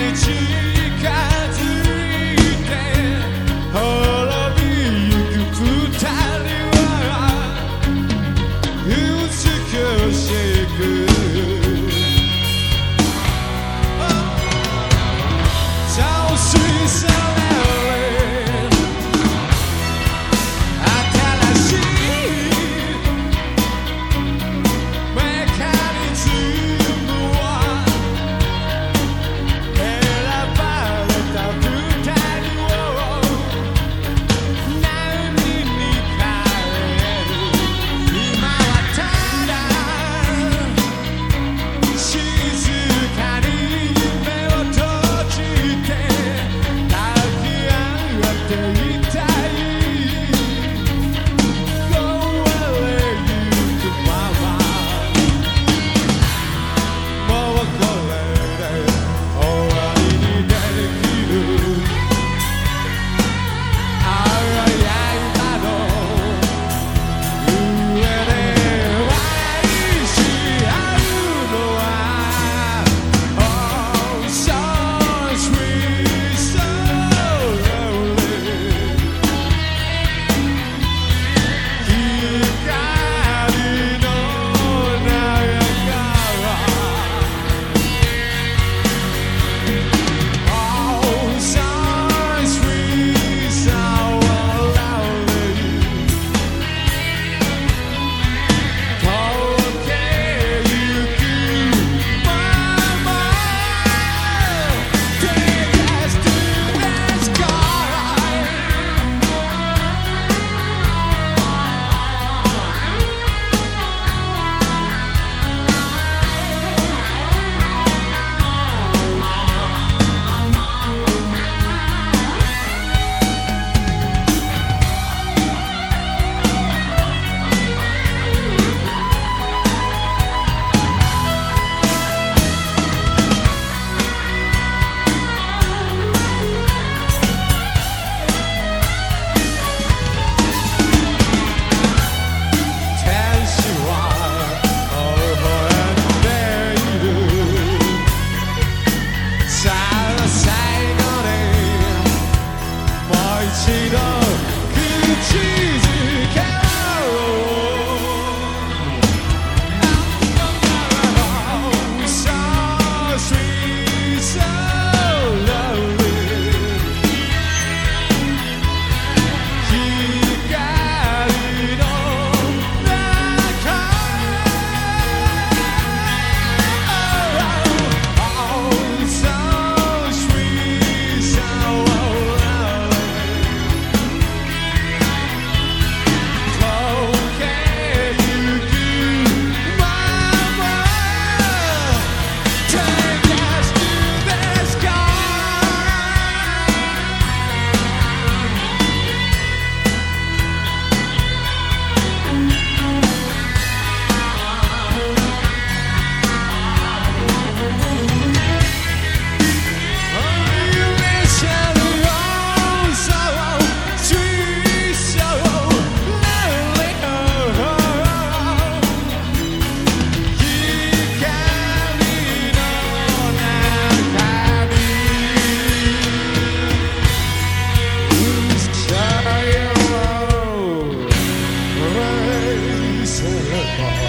need you. oh